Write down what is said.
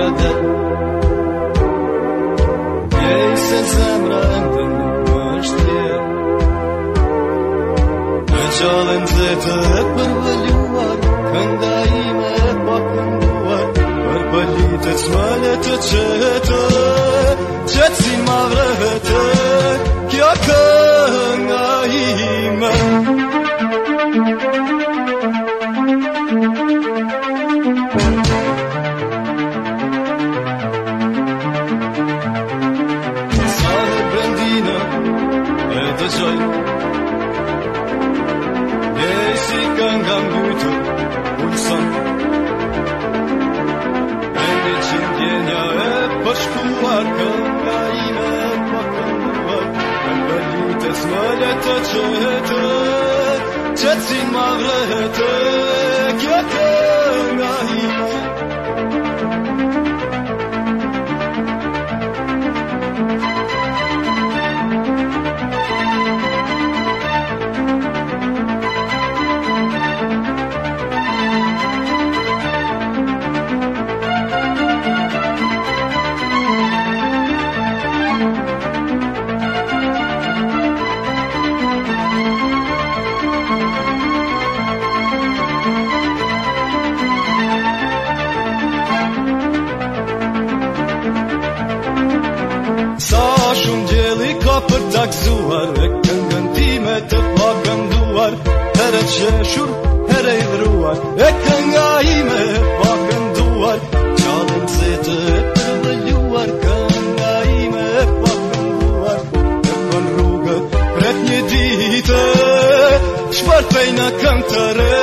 çevrede Jej se zemrën të është tje Në gjallën të të e përvëlluar Kënda ime e pakënduar Për pëllitët smalet të qëtë kënga ime pa këmë Në në lutës më letë që hetë Që cimë më vrëhetë gëzuar E këngën ti të pa kënduar Herë të qeshur, herë i vruar E kënga ime me e pa se të e të vëlluar Kënga ime me e Të kënduar E për rrugë, për një ditë Shpar në këngë të rrë